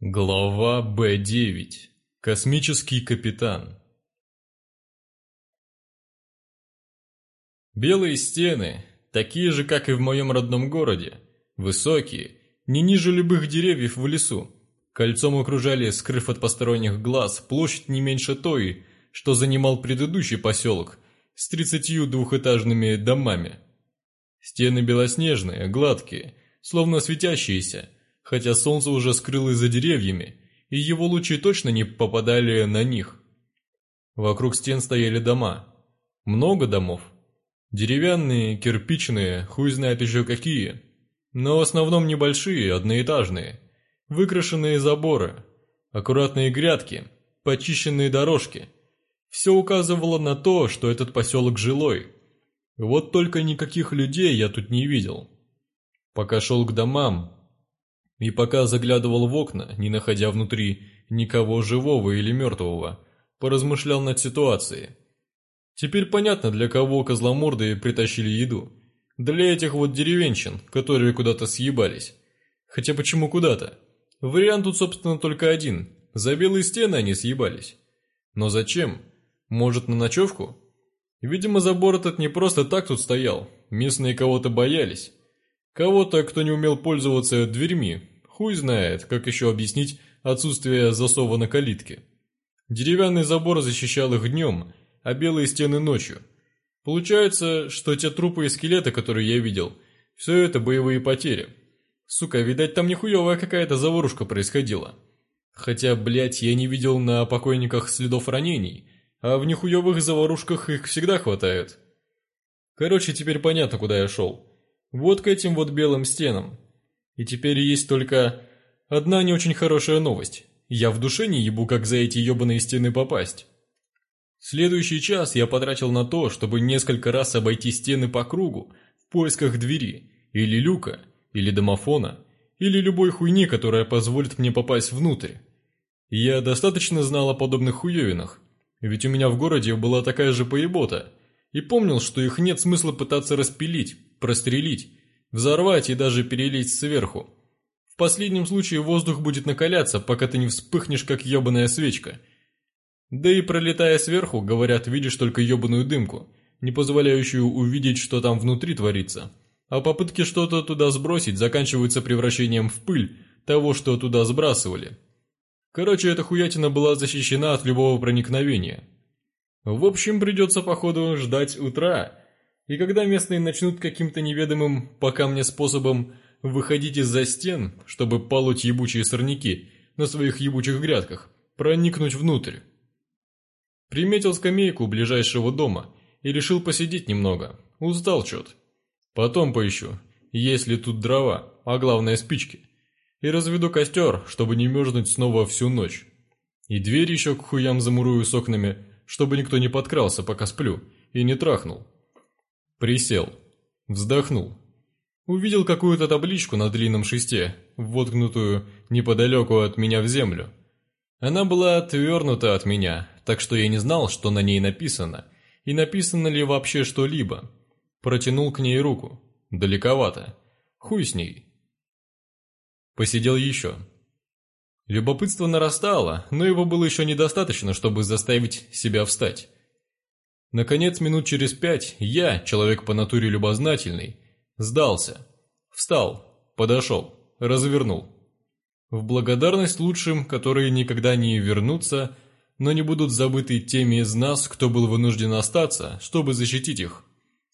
Глава Б-9. Космический капитан. Белые стены, такие же, как и в моем родном городе, высокие, не ниже любых деревьев в лесу, кольцом окружали, скрыв от посторонних глаз, площадь не меньше той, что занимал предыдущий поселок, с тридцатью двухэтажными домами. Стены белоснежные, гладкие, словно светящиеся – хотя солнце уже скрылось за деревьями, и его лучи точно не попадали на них. Вокруг стен стояли дома. Много домов. Деревянные, кирпичные, хуй знает еще какие. Но в основном небольшие, одноэтажные. Выкрашенные заборы, аккуратные грядки, почищенные дорожки. Все указывало на то, что этот поселок жилой. Вот только никаких людей я тут не видел. Пока шел к домам, и пока заглядывал в окна, не находя внутри никого живого или мертвого, поразмышлял над ситуацией. Теперь понятно, для кого козломорды притащили еду. Для этих вот деревенщин, которые куда-то съебались. Хотя почему куда-то? Вариант тут, собственно, только один. За белые стены они съебались. Но зачем? Может, на ночевку? Видимо, забор этот не просто так тут стоял. Местные кого-то боялись. Кого-то, кто не умел пользоваться дверьми, Хуй знает, как еще объяснить отсутствие засова на калитке. Деревянный забор защищал их днем, а белые стены ночью. Получается, что те трупы и скелеты, которые я видел, все это боевые потери. Сука, видать, там нехуевая какая-то заварушка происходила. Хотя, блядь, я не видел на покойниках следов ранений, а в нехуевых заварушках их всегда хватает. Короче, теперь понятно, куда я шел. Вот к этим вот белым стенам. И теперь есть только одна не очень хорошая новость. Я в душе не ебу, как за эти ебаные стены попасть. Следующий час я потратил на то, чтобы несколько раз обойти стены по кругу в поисках двери, или люка, или домофона, или любой хуйни, которая позволит мне попасть внутрь. Я достаточно знал о подобных хуевинах, ведь у меня в городе была такая же поебота, и помнил, что их нет смысла пытаться распилить, прострелить, взорвать и даже перелить сверху. В последнем случае воздух будет накаляться, пока ты не вспыхнешь, как ебаная свечка. Да и пролетая сверху, говорят, видишь только ебаную дымку, не позволяющую увидеть, что там внутри творится. А попытки что-то туда сбросить заканчиваются превращением в пыль того, что туда сбрасывали. Короче, эта хуятина была защищена от любого проникновения. В общем, придется, походу, ждать утра, и когда местные начнут каким-то неведомым, пока мне способом, выходить из-за стен, чтобы полоть ебучие сорняки на своих ебучих грядках, проникнуть внутрь. Приметил скамейку ближайшего дома и решил посидеть немного. Устал чё-то. Потом поищу, есть ли тут дрова, а главное спички. И разведу костер, чтобы не мерзнуть снова всю ночь. И дверь еще к хуям замурую с окнами, чтобы никто не подкрался, пока сплю, и не трахнул. Присел. Вздохнул. Увидел какую-то табличку на длинном шесте, воткнутую неподалеку от меня в землю. Она была отвернута от меня, так что я не знал, что на ней написано, и написано ли вообще что-либо. Протянул к ней руку. Далековато. Хуй с ней. Посидел еще. Любопытство нарастало, но его было еще недостаточно, чтобы заставить себя встать. Наконец, минут через пять, я, человек по натуре любознательный, сдался. Встал, подошел, развернул. В благодарность лучшим, которые никогда не вернутся, но не будут забыты теми из нас, кто был вынужден остаться, чтобы защитить их.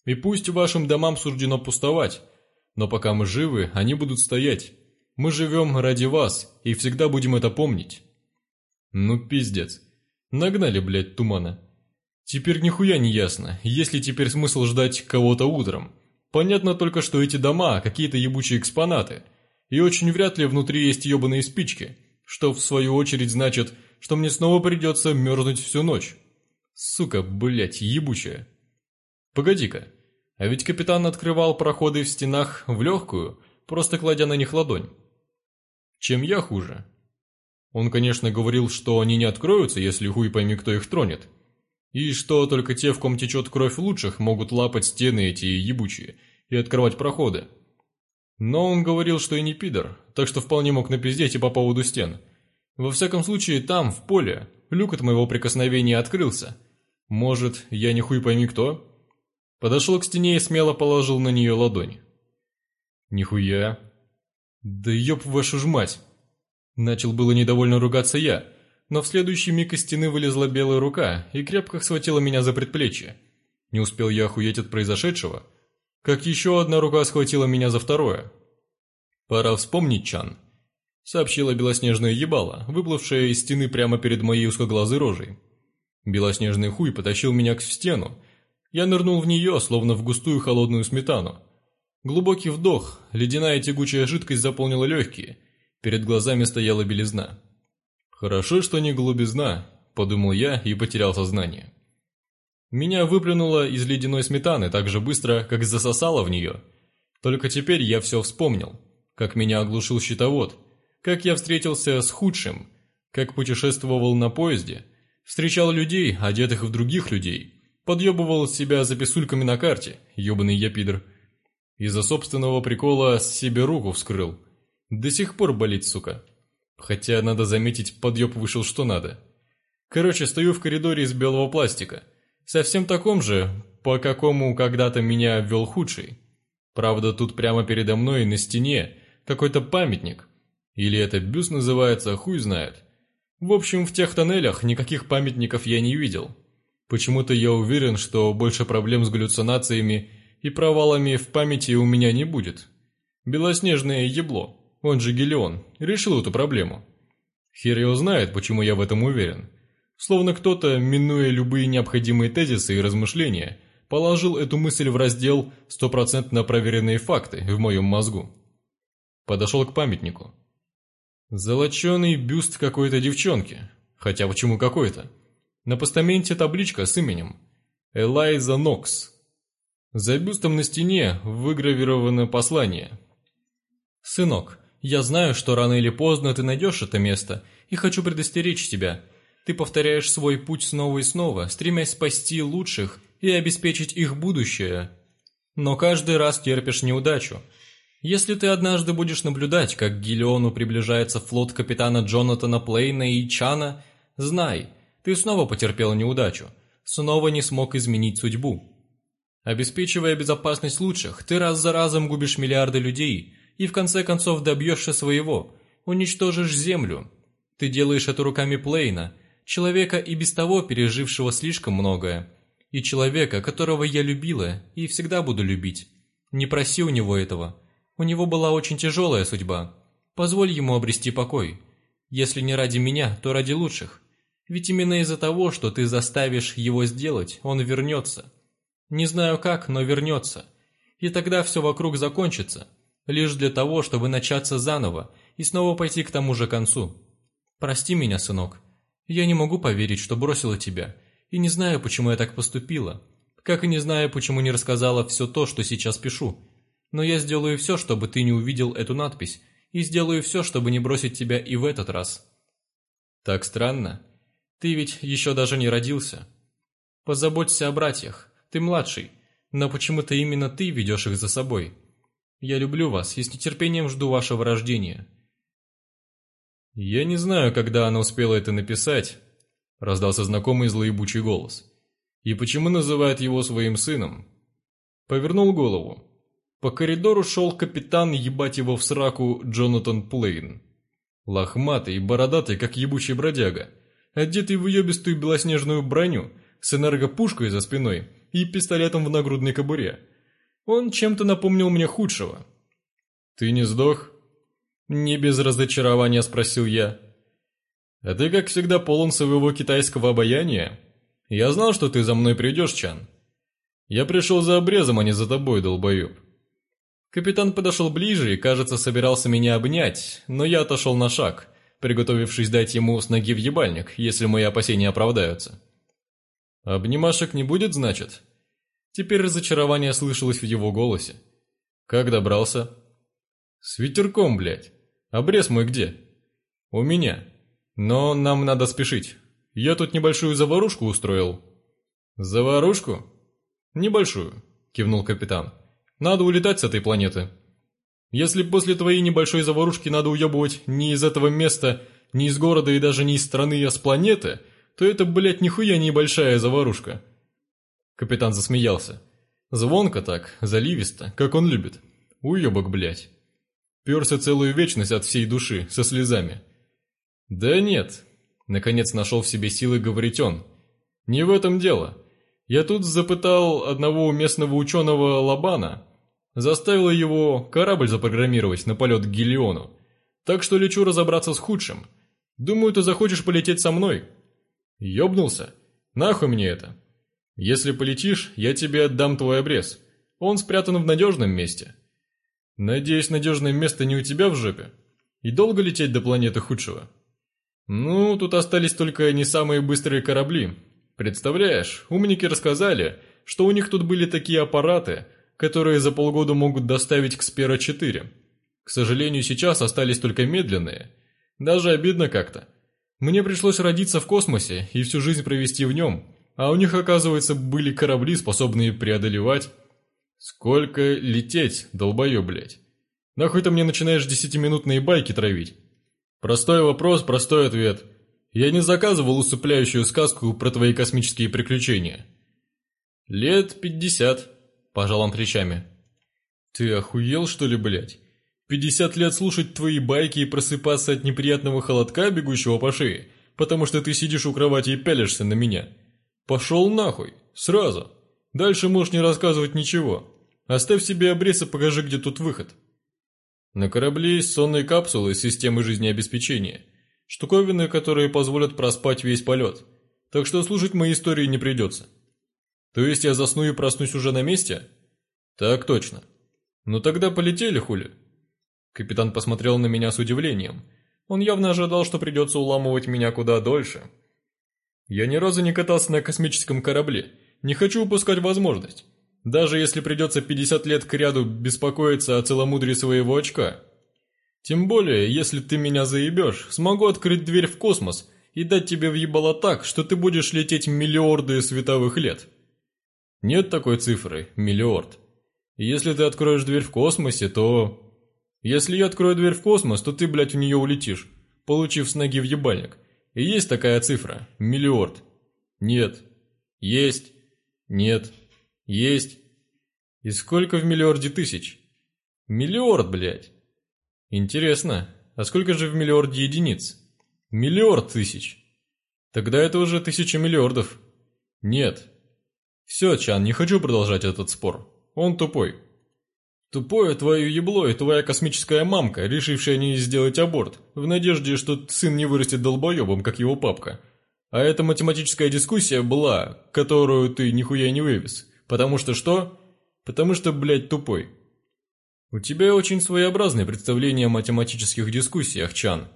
И пусть вашим домам суждено пустовать, но пока мы живы, они будут стоять. Мы живем ради вас и всегда будем это помнить. Ну пиздец. Нагнали, блядь, тумана. Теперь нихуя не ясно, есть ли теперь смысл ждать кого-то утром. Понятно только, что эти дома – какие-то ебучие экспонаты. И очень вряд ли внутри есть ебаные спички, что в свою очередь значит, что мне снова придется мерзнуть всю ночь. Сука, блять, ебучая. Погоди-ка, а ведь капитан открывал проходы в стенах в легкую, просто кладя на них ладонь. Чем я хуже? Он, конечно, говорил, что они не откроются, если хуй пойми, кто их тронет. И что только те, в ком течет кровь лучших, могут лапать стены эти ебучие и открывать проходы. Но он говорил, что и не пидор, так что вполне мог напиздеть и по поводу стен. Во всяком случае, там, в поле, люк от моего прикосновения открылся. Может, я не хуй пойми кто? Подошел к стене и смело положил на нее ладонь. Нихуя. Да ёб вашу ж мать. Начал было недовольно ругаться я, но в следующий миг из стены вылезла белая рука и крепко схватила меня за предплечье. Не успел я охуеть от произошедшего, как еще одна рука схватила меня за второе. «Пора вспомнить, Чан», — сообщила белоснежная ебала, выплывшая из стены прямо перед моей узкоглазой рожей. Белоснежный хуй потащил меня к стену. Я нырнул в нее, словно в густую холодную сметану. Глубокий вдох, ледяная тягучая жидкость заполнила легкие. Перед глазами стояла белизна. «Хорошо, что не голубизна», — подумал я и потерял сознание. Меня выплюнуло из ледяной сметаны так же быстро, как засосало в нее. Только теперь я все вспомнил. Как меня оглушил щитовод, как я встретился с худшим, как путешествовал на поезде, встречал людей, одетых в других людей, подъебывал себя за писульками на карте, ебаный я пидор. Из-за собственного прикола себе руку вскрыл. До сих пор болит, сука. Хотя, надо заметить, подъеб вышел что надо. Короче, стою в коридоре из белого пластика. Совсем таком же, по какому когда-то меня ввел худший. Правда, тут прямо передо мной на стене какой-то памятник. Или это бюст называется, хуй знает. В общем, в тех тоннелях никаких памятников я не видел. Почему-то я уверен, что больше проблем с галлюцинациями и провалами в памяти у меня не будет. Белоснежное ебло. Он же Гелион, решил эту проблему. Хер его знает, почему я в этом уверен. Словно кто-то, минуя любые необходимые тезисы и размышления, положил эту мысль в раздел «стопроцентно проверенные факты» в моем мозгу. Подошел к памятнику. Золоченый бюст какой-то девчонки. Хотя почему какой-то? На постаменте табличка с именем. Элайза Нокс. За бюстом на стене выгравировано послание. «Сынок, я знаю, что рано или поздно ты найдешь это место, и хочу предостеречь тебя. Ты повторяешь свой путь снова и снова, стремясь спасти лучших и обеспечить их будущее. Но каждый раз терпишь неудачу. Если ты однажды будешь наблюдать, как к Гиллиону приближается флот капитана Джонатана Плейна и Чана, знай, ты снова потерпел неудачу, снова не смог изменить судьбу. Обеспечивая безопасность лучших, ты раз за разом губишь миллиарды людей – и в конце концов добьешься своего, уничтожишь Землю. Ты делаешь это руками Плейна, человека и без того пережившего слишком многое, и человека, которого я любила и всегда буду любить. Не проси у него этого. У него была очень тяжелая судьба. Позволь ему обрести покой. Если не ради меня, то ради лучших. Ведь именно из-за того, что ты заставишь его сделать, он вернется. Не знаю как, но вернется. И тогда все вокруг закончится лишь для того, чтобы начаться заново и снова пойти к тому же концу. Прости меня, сынок. Я не могу поверить, что бросила тебя, и не знаю, почему я так поступила, как и не знаю, почему не рассказала все то, что сейчас пишу. Но я сделаю все, чтобы ты не увидел эту надпись, и сделаю все, чтобы не бросить тебя и в этот раз. Так странно. Ты ведь еще даже не родился. Позаботься о братьях, ты младший, но почему-то именно ты ведешь их за собой». Я люблю вас и с нетерпением жду вашего рождения». «Я не знаю, когда она успела это написать», — раздался знакомый злоебучий голос. «И почему называет его своим сыном?» Повернул голову. По коридору шел капитан, ебать его в сраку, Джонатан Плейн. Лохматый, бородатый, как ебучий бродяга, одетый в уебистую белоснежную броню, с энергопушкой за спиной и пистолетом в нагрудной кобуре — он чем-то напомнил мне худшего. «Ты не сдох?» Не без разочарования спросил я. «А ты, как всегда, полон своего китайского обаяния. Я знал, что ты за мной придешь, Чан. Я пришел за обрезом, а не за тобой, долбоеб». Капитан подошел ближе и, кажется, собирался меня обнять, но я отошел на шаг, приготовившись дать ему с ноги в ебальник, если мои опасения оправдаются. «Обнимашек не будет, значит?» Теперь разочарование слышалось в его голосе. «Как добрался?» «С ветерком, блядь. Обрез мой где?» «У меня. Но нам надо спешить. Я тут небольшую заварушку устроил». «Заварушку?» «Небольшую», — кивнул капитан. «Надо улетать с этой планеты. Если после твоей небольшой заварушки надо уебывать не из этого места, не из города и даже не из страны, а с планеты, то это, блядь, нихуя небольшая заварушка». Капитан засмеялся. Звонко так, заливисто, как он любит. Уебок, блядь. Перся целую вечность от всей души, со слезами. Да нет. Наконец нашел в себе силы говорить он. Не в этом дело. Я тут запытал одного местного ученого Лобана. Заставил его корабль запрограммировать на полет к Гелиону. Так что лечу разобраться с худшим. Думаю, ты захочешь полететь со мной. Ёбнулся. Нахуй мне это. Если полетишь, я тебе отдам твой обрез. Он спрятан в надежном месте. Надеюсь, надежное место не у тебя в жопе? И долго лететь до планеты худшего? Ну, тут остались только не самые быстрые корабли. Представляешь, умники рассказали, что у них тут были такие аппараты, которые за полгода могут доставить к Спера-4. К сожалению, сейчас остались только медленные. Даже обидно как-то. Мне пришлось родиться в космосе и всю жизнь провести в нем, а у них, оказывается, были корабли, способные преодолевать... Сколько лететь, долбоёб, блядь? Нахуй ты мне начинаешь десятиминутные байки травить? Простой вопрос, простой ответ. Я не заказывал усыпляющую сказку про твои космические приключения. Лет пятьдесят, пожал он плечами. Ты охуел, что ли, блядь? Пятьдесят лет слушать твои байки и просыпаться от неприятного холодка, бегущего по шее, потому что ты сидишь у кровати и пялишься на меня. Пошел нахуй. Сразу. Дальше можешь не рассказывать ничего. Оставь себе обрез и покажи, где тут выход. На корабле есть сонные капсулы с системой жизнеобеспечения. Штуковины, которые позволят проспать весь полет. Так что слушать моей истории не придется. То есть я засну и проснусь уже на месте? Так точно. Ну тогда полетели, хули. Капитан посмотрел на меня с удивлением. Он явно ожидал, что придется уламывать меня куда дольше. Я ни разу не катался на космическом корабле, не хочу упускать возможность. Даже если придется 50 лет к ряду беспокоиться о целомудрии своего очка. Тем более, если ты меня заебешь, смогу открыть дверь в космос и дать тебе въебало так, что ты будешь лететь миллиорды световых лет. Нет такой цифры, миллиард. Если ты откроешь дверь в космосе, то... Если я открою дверь в космос, то ты, блядь, в нее улетишь, получив с ноги в ебальник. Есть такая цифра. миллиард. Нет. Есть. Нет. Есть. И сколько в миллиарде тысяч? Миллиард, блядь. Интересно, а сколько же в миллиарде единиц? Миллиард тысяч. Тогда это уже тысяча миллиардов. Нет. Все, Чан, не хочу продолжать этот спор. Он тупой. Тупое твое ебло и твоя космическая мамка, решившая не сделать аборт, в надежде, что сын не вырастет долбоебом, как его папка. А эта математическая дискуссия была, которую ты нихуя не вывез. Потому что что? Потому что, блядь, тупой. У тебя очень своеобразное представление о математических дискуссиях, Чан.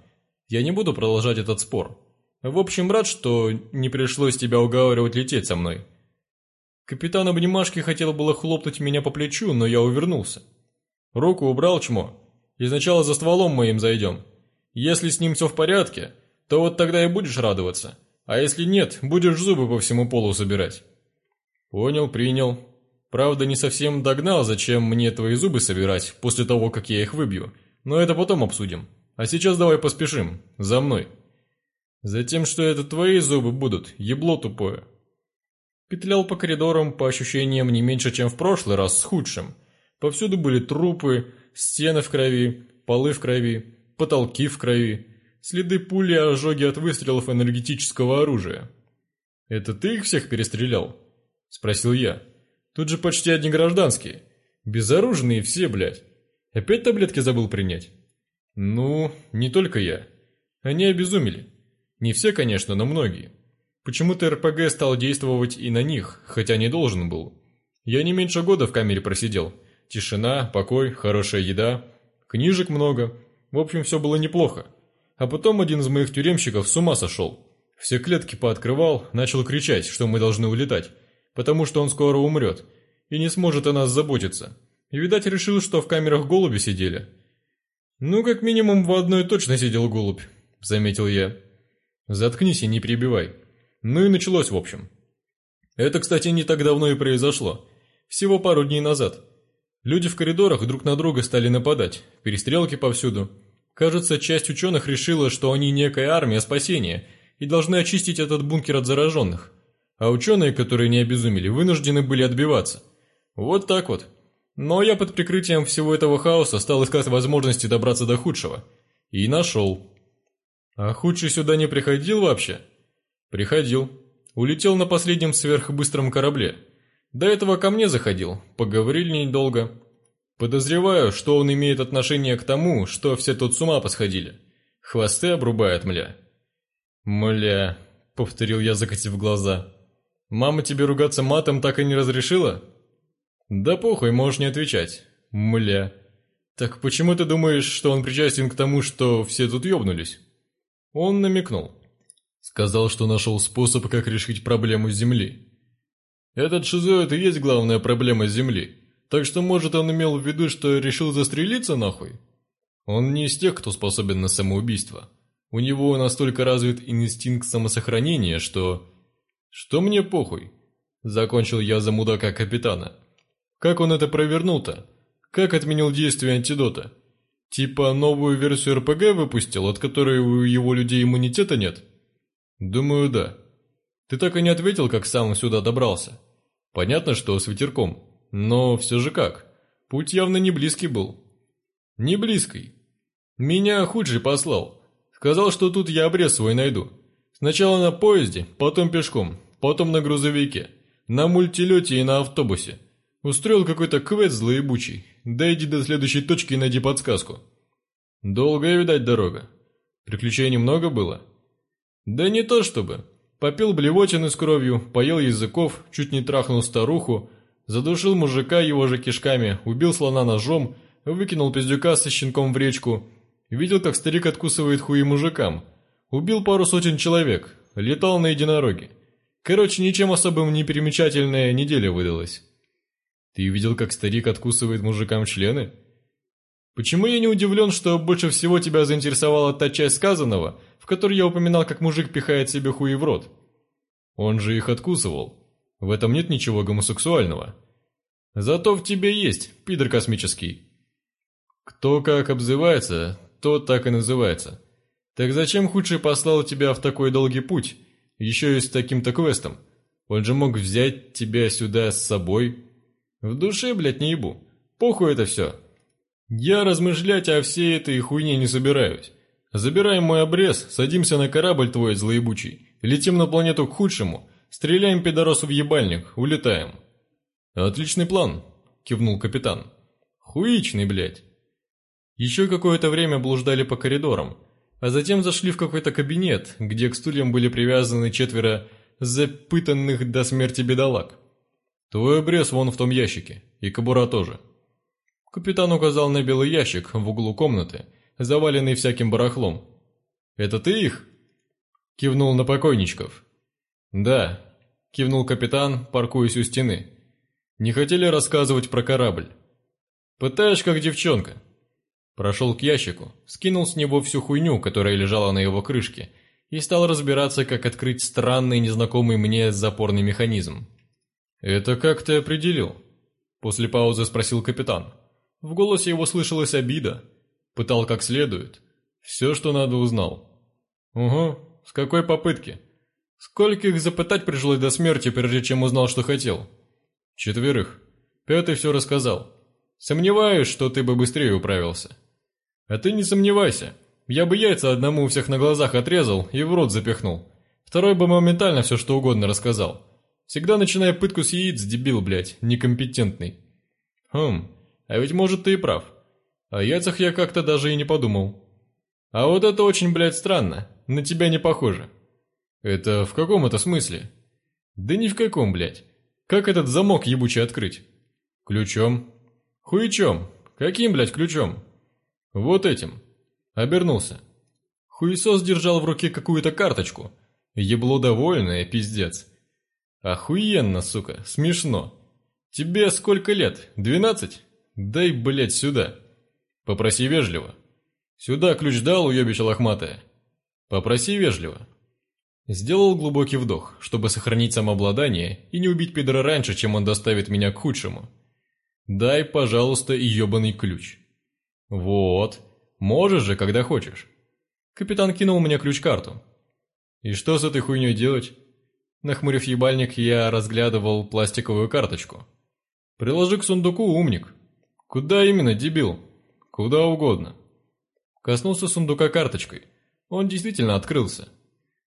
Я не буду продолжать этот спор. В общем, рад, что не пришлось тебя уговаривать лететь со мной. Капитан обнимашки хотел было хлопнуть меня по плечу, но я увернулся. Руку убрал чмо. И сначала за стволом моим зайдем. Если с ним все в порядке, то вот тогда и будешь радоваться. А если нет, будешь зубы по всему полу собирать. Понял, принял. Правда, не совсем догнал, зачем мне твои зубы собирать после того, как я их выбью. Но это потом обсудим. А сейчас давай поспешим. За мной. Затем, что это твои зубы будут, ебло тупое петлял по коридорам, по ощущениям не меньше, чем в прошлый раз, с худшим. Повсюду были трупы, стены в крови, полы в крови, потолки в крови, следы пули и ожоги от выстрелов энергетического оружия. «Это ты их всех перестрелял?» – спросил я. «Тут же почти одни гражданские. Безоружные все, блядь. Опять таблетки забыл принять?» «Ну, не только я. Они обезумели. Не все, конечно, но многие». Почему-то РПГ стал действовать и на них, хотя не должен был. Я не меньше года в камере просидел. Тишина, покой, хорошая еда, книжек много. В общем, все было неплохо. А потом один из моих тюремщиков с ума сошел. Все клетки пооткрывал, начал кричать, что мы должны улетать, потому что он скоро умрет и не сможет о нас заботиться. И, видать, решил, что в камерах голуби сидели. «Ну, как минимум, в одной точно сидел голубь», — заметил я. «Заткнись и не перебивай», ну и началось, в общем. Это, кстати, не так давно и произошло. Всего пару дней назад. Люди в коридорах друг на друга стали нападать. Перестрелки повсюду. Кажется, часть ученых решила, что они некая армия спасения и должны очистить этот бункер от зараженных. А ученые, которые не обезумели, вынуждены были отбиваться. Вот так вот. Но я под прикрытием всего этого хаоса стал искать возможности добраться до худшего. И нашел. А худший сюда не приходил вообще? «Приходил. Улетел на последнем сверхбыстром корабле. До этого ко мне заходил, поговорили недолго. Подозреваю, что он имеет отношение к тому, что все тут с ума посходили. Хвосты обрубает, мля». «Мля», — повторил я, закатив глаза. «Мама тебе ругаться матом так и не разрешила?» «Да похуй, можешь не отвечать. Мля». «Так почему ты думаешь, что он причастен к тому, что все тут ёбнулись?» Он намекнул. Сказал, что нашел способ, как решить проблему Земли. Этот шизоид и есть главная проблема Земли. Так что, может, он имел в виду, что решил застрелиться нахуй? Он не из тех, кто способен на самоубийство. У него настолько развит инстинкт самосохранения, что... Что мне похуй? Закончил я за мудака капитана. Как он это провернул-то? Как отменил действие антидота? Типа новую версию РПГ выпустил, от которой у его людей иммунитета нет? «Думаю, да. Ты так и не ответил, как сам сюда добрался. Понятно, что с ветерком, но все же как. Путь явно не близкий был». «Не близкий. Меня худший послал. Сказал, что тут я обрез свой найду. Сначала на поезде, потом пешком, потом на грузовике, на мультилете и на автобусе. Устроил какой-то квест злоебучий. Дойди до следующей точки и найди подсказку». «Долгая, видать, дорога. Приключений много было?» Да не то чтобы. Попил блевотины с кровью, поел языков, чуть не трахнул старуху, задушил мужика его же кишками, убил слона ножом, выкинул пиздюка со щенком в речку. Видел, как старик откусывает хуи мужикам. Убил пару сотен человек, летал на единороге. Короче, ничем особым не примечательная неделя выдалась. Ты видел, как старик откусывает мужикам члены? Почему я не удивлен, что больше всего тебя заинтересовала та часть сказанного – в который я упоминал, как мужик пихает себе хуй в рот. Он же их откусывал. В этом нет ничего гомосексуального. Зато в тебе есть, пидор космический. Кто как обзывается, тот так и называется. Так зачем худший послал тебя в такой долгий путь, еще и с таким-то квестом? Он же мог взять тебя сюда с собой. В душе, блядь, не ебу. Похуй это все. Я размышлять о всей этой хуйне не собираюсь. Забираем мой обрез, садимся на корабль твой злоебучий, летим на планету к худшему, стреляем пидоросу в ебальник, улетаем». «Отличный план», — кивнул капитан. «Хуичный, блядь». Еще какое-то время блуждали по коридорам, а затем зашли в какой-то кабинет, где к стульям были привязаны четверо запытанных до смерти бедолаг. «Твой обрез вон в том ящике, и кобура тоже». Капитан указал на белый ящик в углу комнаты — Заваленные всяким барахлом. Это ты их?» Кивнул на покойничков. «Да», — кивнул капитан, паркуясь у стены. «Не хотели рассказывать про корабль?» «Пытаешь, как девчонка». Прошел к ящику, скинул с него всю хуйню, которая лежала на его крышке, и стал разбираться, как открыть странный, незнакомый мне запорный механизм. «Это как ты определил?» После паузы спросил капитан. В голосе его слышалась обида — Пытал как следует. Все, что надо, узнал. Угу, с какой попытки? Сколько их запытать пришлось до смерти, прежде чем узнал, что хотел? Четверых. Пятый все рассказал. Сомневаюсь, что ты бы быстрее управился. А ты не сомневайся. Я бы яйца одному у всех на глазах отрезал и в рот запихнул. Второй бы моментально все что угодно рассказал. Всегда начиная пытку с яиц, дебил, блядь, некомпетентный. Хм, а ведь может ты и прав. А я я как-то даже и не подумал. А вот это очень, блядь, странно. На тебя не похоже. Это в каком это смысле? Да ни в каком, блядь. Как этот замок ебучий открыть? Ключом. Хуичом. Каким, блядь, ключом? Вот этим. Обернулся. Хуесос держал в руке какую-то карточку. Ебло довольное, пиздец. Охуенно, сука, смешно. Тебе сколько лет? Двенадцать? Дай, блядь, сюда. Попроси вежливо. Сюда ключ дал, уебище лохматая. Попроси вежливо. Сделал глубокий вдох, чтобы сохранить самообладание и не убить пидора раньше, чем он доставит меня к худшему. Дай, пожалуйста, и ебаный ключ. Вот. Можешь же, когда хочешь. Капитан кинул мне ключ-карту. И что с этой хуйней делать? Нахмурив ебальник, я разглядывал пластиковую карточку. Приложи к сундуку, умник. Куда именно, дебил? Куда угодно. Коснулся сундука карточкой. Он действительно открылся.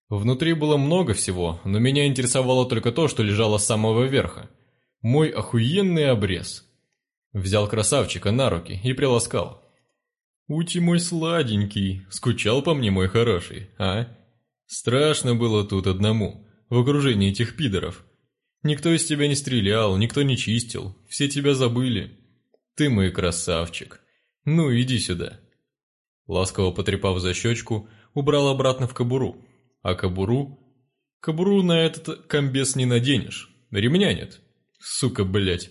Внутри было много всего, но меня интересовало только то, что лежало с самого верха. Мой охуенный обрез. Взял красавчика на руки и приласкал. «Ути мой сладенький, скучал по мне мой хороший, а?» Страшно было тут одному, в окружении этих пидоров. Никто из тебя не стрелял, никто не чистил, все тебя забыли. Ты мой красавчик. «Ну, иди сюда». Ласково потрепав за щечку, убрал обратно в кобуру. А кобуру? Кобуру на этот комбес не наденешь. Ремня нет. Сука, блять.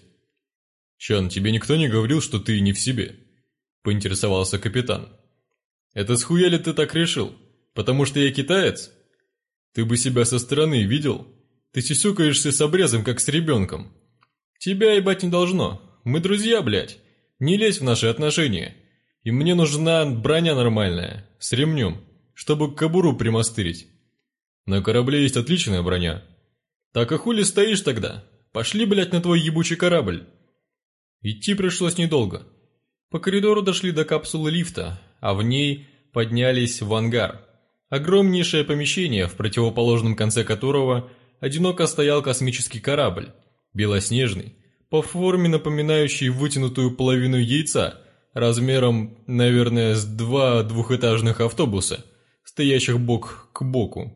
«Чан, тебе никто не говорил, что ты не в себе?» – поинтересовался капитан. «Это схуя ли ты так решил? Потому что я китаец? Ты бы себя со стороны видел? Ты сисюкаешься с обрезом, как с ребенком. Тебя ебать не должно. Мы друзья, блядь». Не лезь в наши отношения. И мне нужна броня нормальная, с ремнем, чтобы кобуру примастырить. На корабле есть отличная броня. Так и хули стоишь тогда? Пошли, блядь, на твой ебучий корабль. Идти пришлось недолго. По коридору дошли до капсулы лифта, а в ней поднялись в ангар. Огромнейшее помещение, в противоположном конце которого одиноко стоял космический корабль, белоснежный, по форме напоминающий вытянутую половину яйца, размером, наверное, с два двухэтажных автобуса, стоящих бок к боку.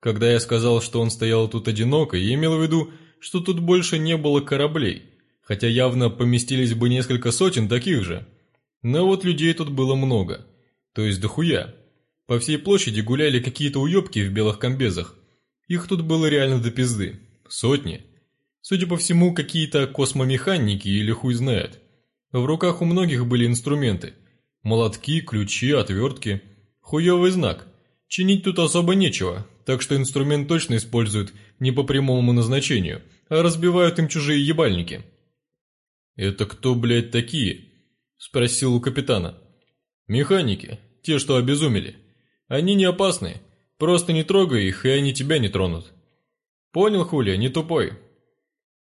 Когда я сказал, что он стоял тут одиноко, я имел в виду, что тут больше не было кораблей, хотя явно поместились бы несколько сотен таких же. Но вот людей тут было много, то есть дохуя. По всей площади гуляли какие-то уёбки в белых комбезах. Их тут было реально до пизды. Сотни. Судя по всему, какие-то космомеханики или хуй знает. В руках у многих были инструменты. Молотки, ключи, отвертки. Хуёвый знак. Чинить тут особо нечего, так что инструмент точно используют не по прямому назначению, а разбивают им чужие ебальники. «Это кто, блядь, такие?» – спросил у капитана. «Механики, те, что обезумели. Они не опасны, просто не трогай их, и они тебя не тронут». «Понял, Хули, не тупой,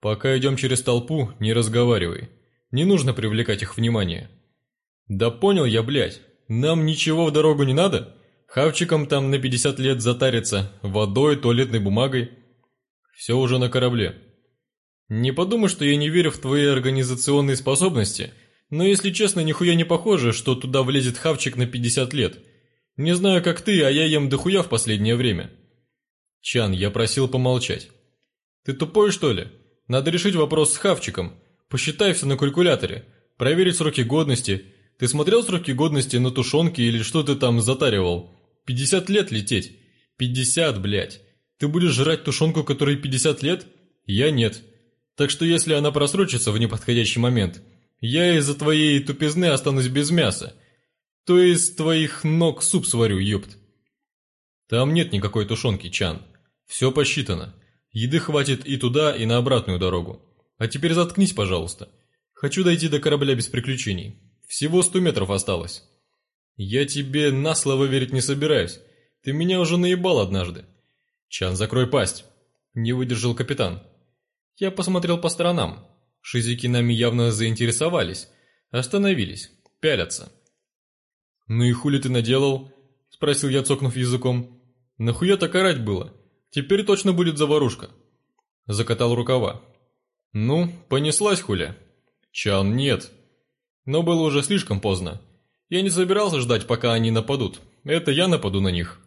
Пока идем через толпу, не разговаривай. Не нужно привлекать их внимание. Да понял я, блядь. Нам ничего в дорогу не надо? Хавчиком там на 50 лет затариться, водой, туалетной бумагой. Все уже на корабле. Не подумай, что я не верю в твои организационные способности, но если честно, нихуя не похоже, что туда влезет хавчик на 50 лет. Не знаю, как ты, а я ем дохуя в последнее время. Чан, я просил помолчать. Ты тупой, что ли? Надо решить вопрос с хавчиком. Посчитай все на калькуляторе. Проверить сроки годности. Ты смотрел сроки годности на тушенке или что ты там затаривал? 50 лет лететь. 50, блядь. Ты будешь жрать тушенку, которой 50 лет? Я нет. Так что если она просрочится в неподходящий момент, я из-за твоей тупизны останусь без мяса. То из твоих ног суп сварю, ёпт. Там нет никакой тушенки, Чан. Все посчитано. Еды хватит и туда, и на обратную дорогу. А теперь заткнись, пожалуйста. Хочу дойти до корабля без приключений. Всего сто метров осталось. Я тебе на слово верить не собираюсь. Ты меня уже наебал однажды. Чан, закрой пасть. Не выдержал капитан. Я посмотрел по сторонам. Шизики нами явно заинтересовались. Остановились. Пялятся. «Ну и хули ты наделал?» – спросил я, цокнув языком. «Нахуя так орать было? Теперь точно будет заварушка. Закатал рукава. Ну, понеслась хуля. Чан нет. Но было уже слишком поздно. Я не собирался ждать, пока они нападут. Это я нападу на них.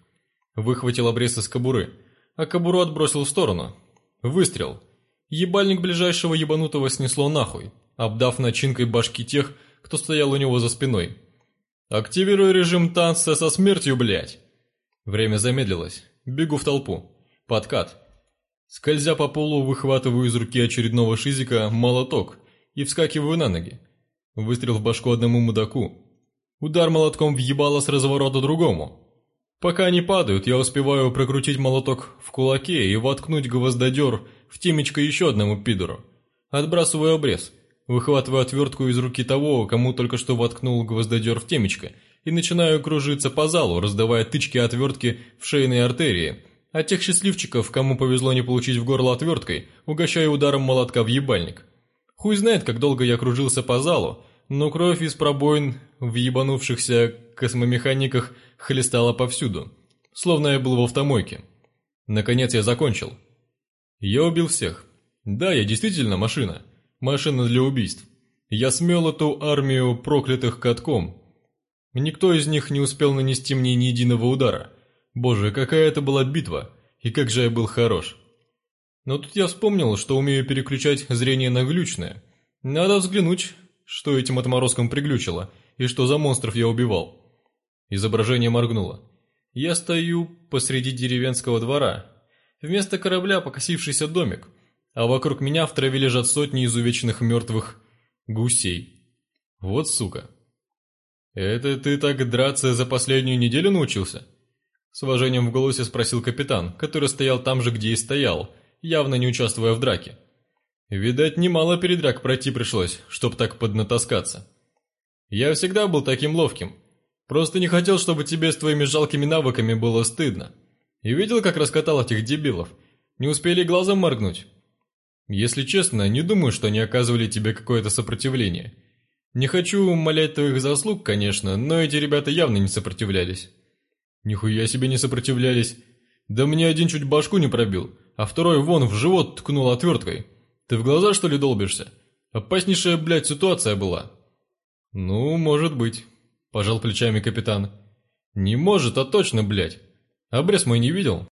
Выхватил обрез из кобуры, а кобуру отбросил в сторону. Выстрел. Ебальник ближайшего ебанутого снесло нахуй, обдав начинкой башки тех, кто стоял у него за спиной. «Активируй режим танца со смертью, блядь!» Время замедлилось. Бегу в толпу. Подкат. Скользя по полу, выхватываю из руки очередного шизика молоток и вскакиваю на ноги. Выстрел в башку одному мудаку. Удар молотком въебало с разворота другому. Пока они падают, я успеваю прокрутить молоток в кулаке и воткнуть гвоздодер в темечко еще одному пидору. Отбрасываю обрез, выхватываю отвертку из руки того, кому только что воткнул гвоздодер в темечко, и начинаю кружиться по залу, раздавая тычки отвертки в шейные артерии – а тех счастливчиков, кому повезло не получить в горло отверткой, угощаю ударом молотка в ебальник. Хуй знает, как долго я кружился по залу, но кровь из пробоин в ебанувшихся космомеханиках хлестала повсюду, словно я был в автомойке. Наконец я закончил. Я убил всех. Да, я действительно машина. Машина для убийств. Я смел эту армию проклятых катком. Никто из них не успел нанести мне ни единого удара. Боже, какая это была битва! И как же я был хорош! Но тут я вспомнил, что умею переключать зрение на глючное. Надо взглянуть, что этим отморозком приглючило, и что за монстров я убивал. Изображение моргнуло. Я стою посреди деревенского двора. Вместо корабля покосившийся домик, а вокруг меня в траве лежат сотни изувеченных мертвых гусей. Вот сука. Это ты так драться за последнюю неделю научился? С уважением в голосе спросил капитан, который стоял там же, где и стоял, явно не участвуя в драке. Видать, немало передрак пройти пришлось, чтоб так поднатаскаться. Я всегда был таким ловким. Просто не хотел, чтобы тебе с твоими жалкими навыками было стыдно. И видел, как раскатал этих дебилов. Не успели глазом моргнуть. Если честно, не думаю, что они оказывали тебе какое-то сопротивление. Не хочу умолять твоих заслуг, конечно, но эти ребята явно не сопротивлялись. Нихуя себе не сопротивлялись. Да мне один чуть башку не пробил, а второй вон в живот ткнул отверткой. Ты в глаза, что ли, долбишься? Опаснейшая, блядь, ситуация была. Ну, может быть, пожал плечами капитан. Не может, а точно, блядь. Обрез мой не видел?